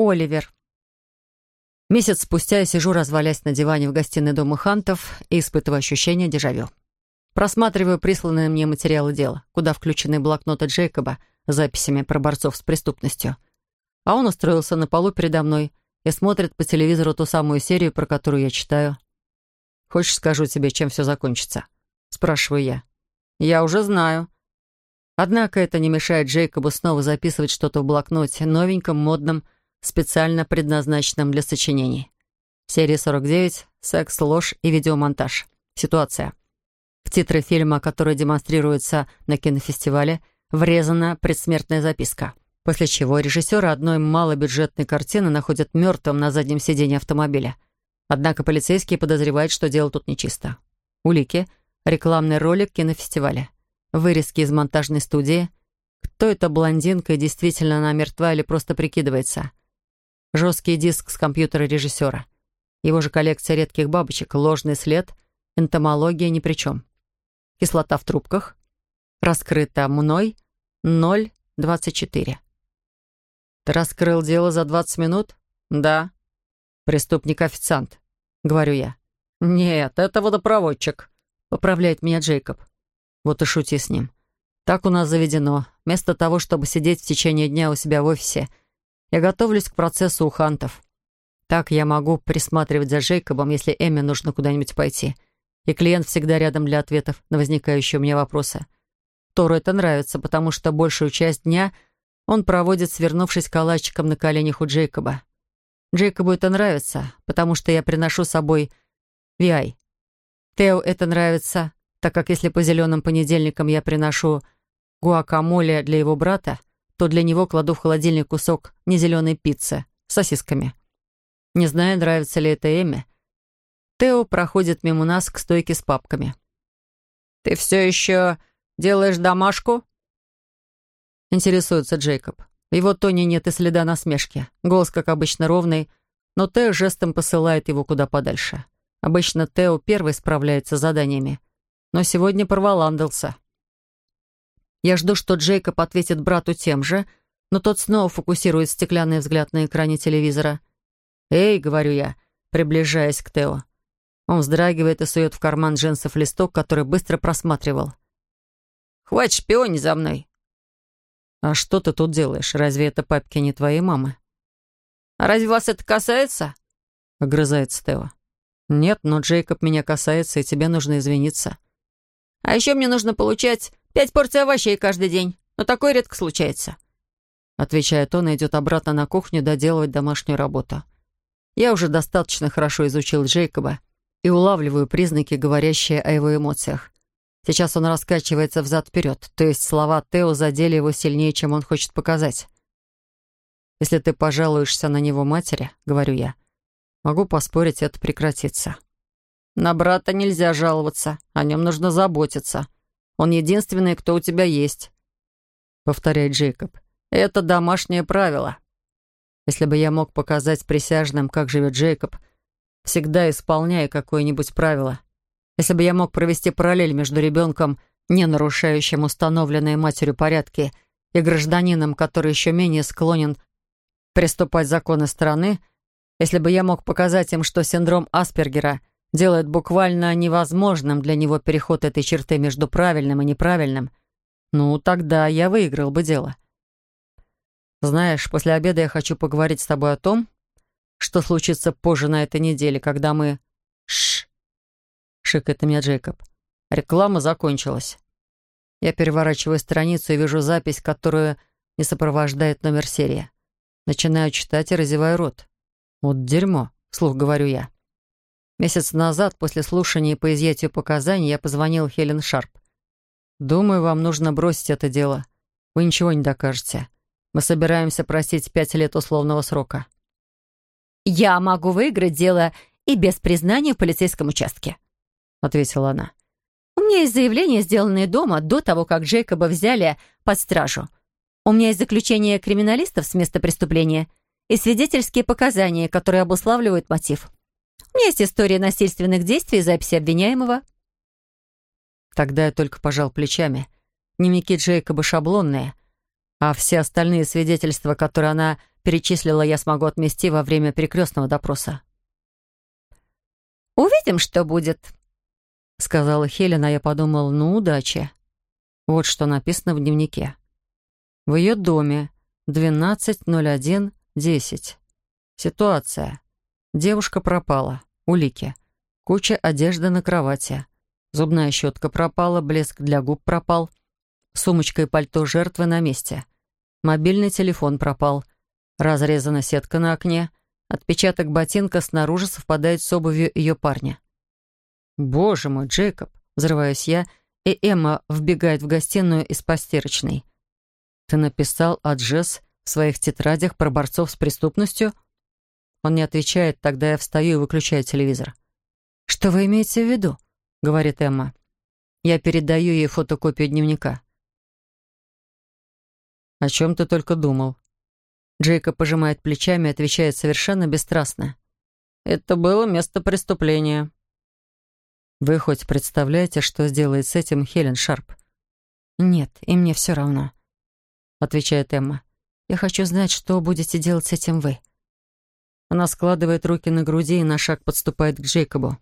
Оливер. Месяц спустя я сижу, развалясь на диване в гостиной дома Хантов и испытываю ощущение дежавю. Просматриваю присланные мне материалы дела, куда включены блокноты Джейкоба с записями про борцов с преступностью. А он устроился на полу передо мной и смотрит по телевизору ту самую серию, про которую я читаю. «Хочешь, скажу тебе, чем все закончится?» — спрашиваю я. «Я уже знаю». Однако это не мешает Джейкобу снова записывать что-то в блокноте, новеньком, модном, специально предназначенном для сочинений. Серия 49 «Секс, ложь и видеомонтаж». Ситуация. В титры фильма, который демонстрируется на кинофестивале, врезана предсмертная записка. После чего режиссера одной малобюджетной картины находят мертвым на заднем сиденье автомобиля. Однако полицейские подозревают, что дело тут нечисто. Улики — рекламный ролик кинофестиваля. Вырезки из монтажной студии. Кто эта блондинка и действительно она мертва или просто прикидывается? Жесткий диск с компьютера режиссера. Его же коллекция редких бабочек, ложный след, энтомология ни при чем. Кислота в трубках. Раскрыта мной 0,24. Ты раскрыл дело за 20 минут? Да. Преступник-официант, говорю я. Нет, это водопроводчик, поправляет меня Джейкоб. Вот и шути с ним. Так у нас заведено. Вместо того, чтобы сидеть в течение дня у себя в офисе — я готовлюсь к процессу у хантов. Так я могу присматривать за Джейкобом, если Эмме нужно куда-нибудь пойти. И клиент всегда рядом для ответов на возникающие у меня вопросы. Тору это нравится, потому что большую часть дня он проводит, свернувшись калачиком на коленях у Джейкоба. Джейкобу это нравится, потому что я приношу с собой Виай. Тео это нравится, так как если по зеленым понедельникам я приношу гуакамоле для его брата, то для него кладу в холодильник кусок незеленой пиццы с сосисками. Не знаю, нравится ли это Эмме. Тео проходит мимо нас к стойке с папками. «Ты все еще делаешь домашку?» Интересуется Джейкоб. В его тоне нет и следа насмешки. Голос, как обычно, ровный, но Тео жестом посылает его куда подальше. Обычно Тео первый справляется с заданиями, но сегодня проволандался. Я жду, что Джейкоб ответит брату тем же, но тот снова фокусирует стеклянный взгляд на экране телевизора. «Эй», — говорю я, приближаясь к Тео. Он вздрагивает и сует в карман джинсов листок, который быстро просматривал. «Хватит шпионить за мной!» «А что ты тут делаешь? Разве это папки не твоей мамы?» «А разве вас это касается?» — огрызается Тео. «Нет, но Джейкоб меня касается, и тебе нужно извиниться». «А еще мне нужно получать Пять порций овощей каждый день, но такое редко случается». Отвечает он и идет обратно на кухню доделывать домашнюю работу. Я уже достаточно хорошо изучил Джейкоба и улавливаю признаки, говорящие о его эмоциях. Сейчас он раскачивается взад-вперед, то есть слова Тео задели его сильнее, чем он хочет показать. «Если ты пожалуешься на него матери, — говорю я, — могу поспорить, это прекратится». «На брата нельзя жаловаться, о нем нужно заботиться», он единственный, кто у тебя есть», — повторяет Джейкоб. «Это домашнее правило. Если бы я мог показать присяжным, как живет Джейкоб, всегда исполняя какое-нибудь правило, если бы я мог провести параллель между ребенком, не нарушающим установленные матерью порядки, и гражданином, который еще менее склонен приступать законы страны, если бы я мог показать им, что синдром Аспергера — делает буквально невозможным для него переход этой черты между правильным и неправильным, ну, тогда я выиграл бы дело. Знаешь, после обеда я хочу поговорить с тобой о том, что случится позже на этой неделе, когда мы... Шш! Шикает на меня Джейкоб. Реклама закончилась. Я переворачиваю страницу и вижу запись, которую не сопровождает номер серии. Начинаю читать и разеваю рот. Вот дерьмо, вслух говорю я. Месяц назад, после слушания по изъятию показаний, я позвонил Хелен Шарп. «Думаю, вам нужно бросить это дело. Вы ничего не докажете. Мы собираемся просить пять лет условного срока». «Я могу выиграть дело и без признания в полицейском участке», — ответила она. «У меня есть заявление, сделанное дома до того, как Джейкоба взяли под стражу. У меня есть заключение криминалистов с места преступления и свидетельские показания, которые обуславливают мотив». У меня есть история насильственных действий и записи обвиняемого». Тогда я только пожал плечами. Дневники Джейкоба шаблонные, а все остальные свидетельства, которые она перечислила, я смогу отмести во время перекрестного допроса. «Увидим, что будет», — сказала Хелена, а я подумал, ну, удачи. Вот что написано в дневнике. В ее доме 12.01.10. Ситуация. Девушка пропала. Улики. Куча одежды на кровати. Зубная щетка пропала, блеск для губ пропал. Сумочка и пальто жертвы на месте. Мобильный телефон пропал. Разрезана сетка на окне. Отпечаток ботинка снаружи совпадает с обувью ее парня. «Боже мой, Джейкоб!» — взрываюсь я, и Эмма вбегает в гостиную из постирочной. «Ты написал о Джесс в своих тетрадях про борцов с преступностью?» Он не отвечает, тогда я встаю и выключаю телевизор. «Что вы имеете в виду?» — говорит Эмма. Я передаю ей фотокопию дневника. «О чем ты только думал?» Джейкоб пожимает плечами и отвечает совершенно бесстрастно. «Это было место преступления». «Вы хоть представляете, что сделает с этим Хелен Шарп?» «Нет, и мне все равно. — отвечает Эмма. «Я хочу знать, что будете делать с этим вы». Она складывает руки на груди и на шаг подступает к Джейкобу.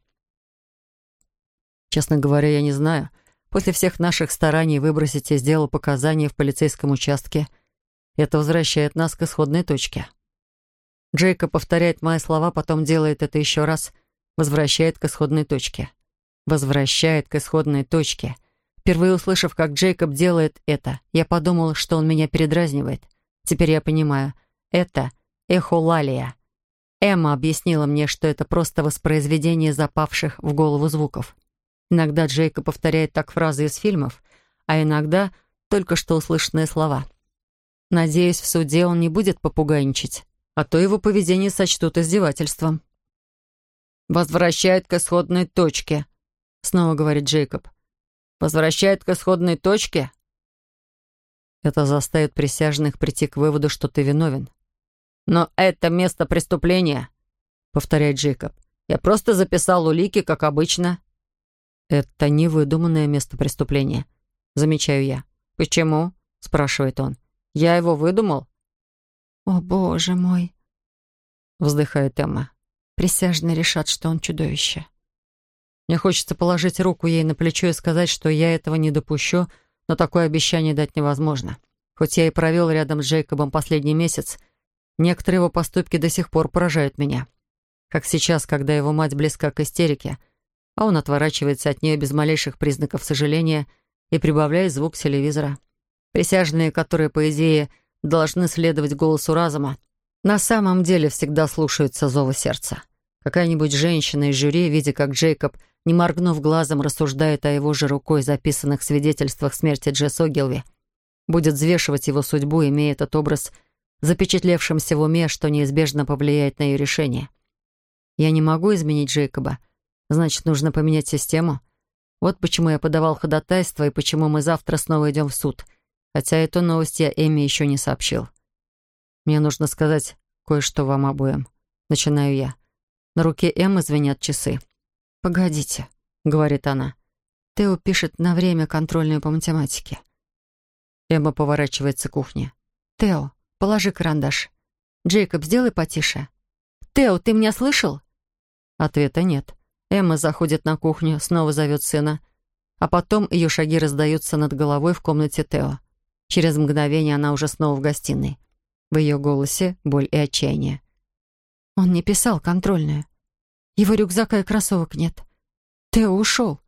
«Честно говоря, я не знаю. После всех наших стараний выбросить и сделал показания в полицейском участке. Это возвращает нас к исходной точке». Джейкоб повторяет мои слова, потом делает это еще раз, возвращает к исходной точке. Возвращает к исходной точке — Впервые услышав, как Джейкоб делает это, я подумал, что он меня передразнивает. Теперь я понимаю. Это эхолалия. Эмма объяснила мне, что это просто воспроизведение запавших в голову звуков. Иногда Джейкоб повторяет так фразы из фильмов, а иногда только что услышанные слова. Надеюсь, в суде он не будет попугайничать, а то его поведение сочтут издевательством. «Возвращает к исходной точке», — снова говорит Джейкоб. Возвращает к исходной точке? Это заставит присяжных прийти к выводу, что ты виновен. Но это место преступления, повторяет Джейкоб. Я просто записал улики, как обычно. Это невыдуманное место преступления, замечаю я. Почему? спрашивает он. Я его выдумал? О, боже мой, вздыхает Эмма. Присяжные решат, что он чудовище. Мне хочется положить руку ей на плечо и сказать, что я этого не допущу, но такое обещание дать невозможно. Хоть я и провел рядом с Джейкобом последний месяц, некоторые его поступки до сих пор поражают меня. Как сейчас, когда его мать близка к истерике, а он отворачивается от нее без малейших признаков сожаления и прибавляет звук телевизора. Присяжные, которые, по идее, должны следовать голосу разума, на самом деле всегда слушаются зова сердца. Какая-нибудь женщина из жюри, видя, как Джейкоб не моргнув глазом, рассуждает о его же рукой записанных свидетельствах смерти Джесс Огилви. Будет взвешивать его судьбу, имея этот образ запечатлевшимся в уме, что неизбежно повлияет на ее решение. Я не могу изменить Джейкоба. Значит, нужно поменять систему. Вот почему я подавал ходатайство и почему мы завтра снова идем в суд. Хотя эту новость я Эми еще не сообщил. Мне нужно сказать кое-что вам обоим. Начинаю я. На руке Эммы звенят часы. «Погодите», — говорит она. «Тео пишет на время контрольную по математике». Эмма поворачивается к кухне. «Тео, положи карандаш. Джейкоб, сделай потише». «Тео, ты меня слышал?» Ответа нет. Эмма заходит на кухню, снова зовет сына. А потом ее шаги раздаются над головой в комнате Тео. Через мгновение она уже снова в гостиной. В ее голосе боль и отчаяние. Он не писал контрольную. Его рюкзака и кроссовок нет. Тео ушел.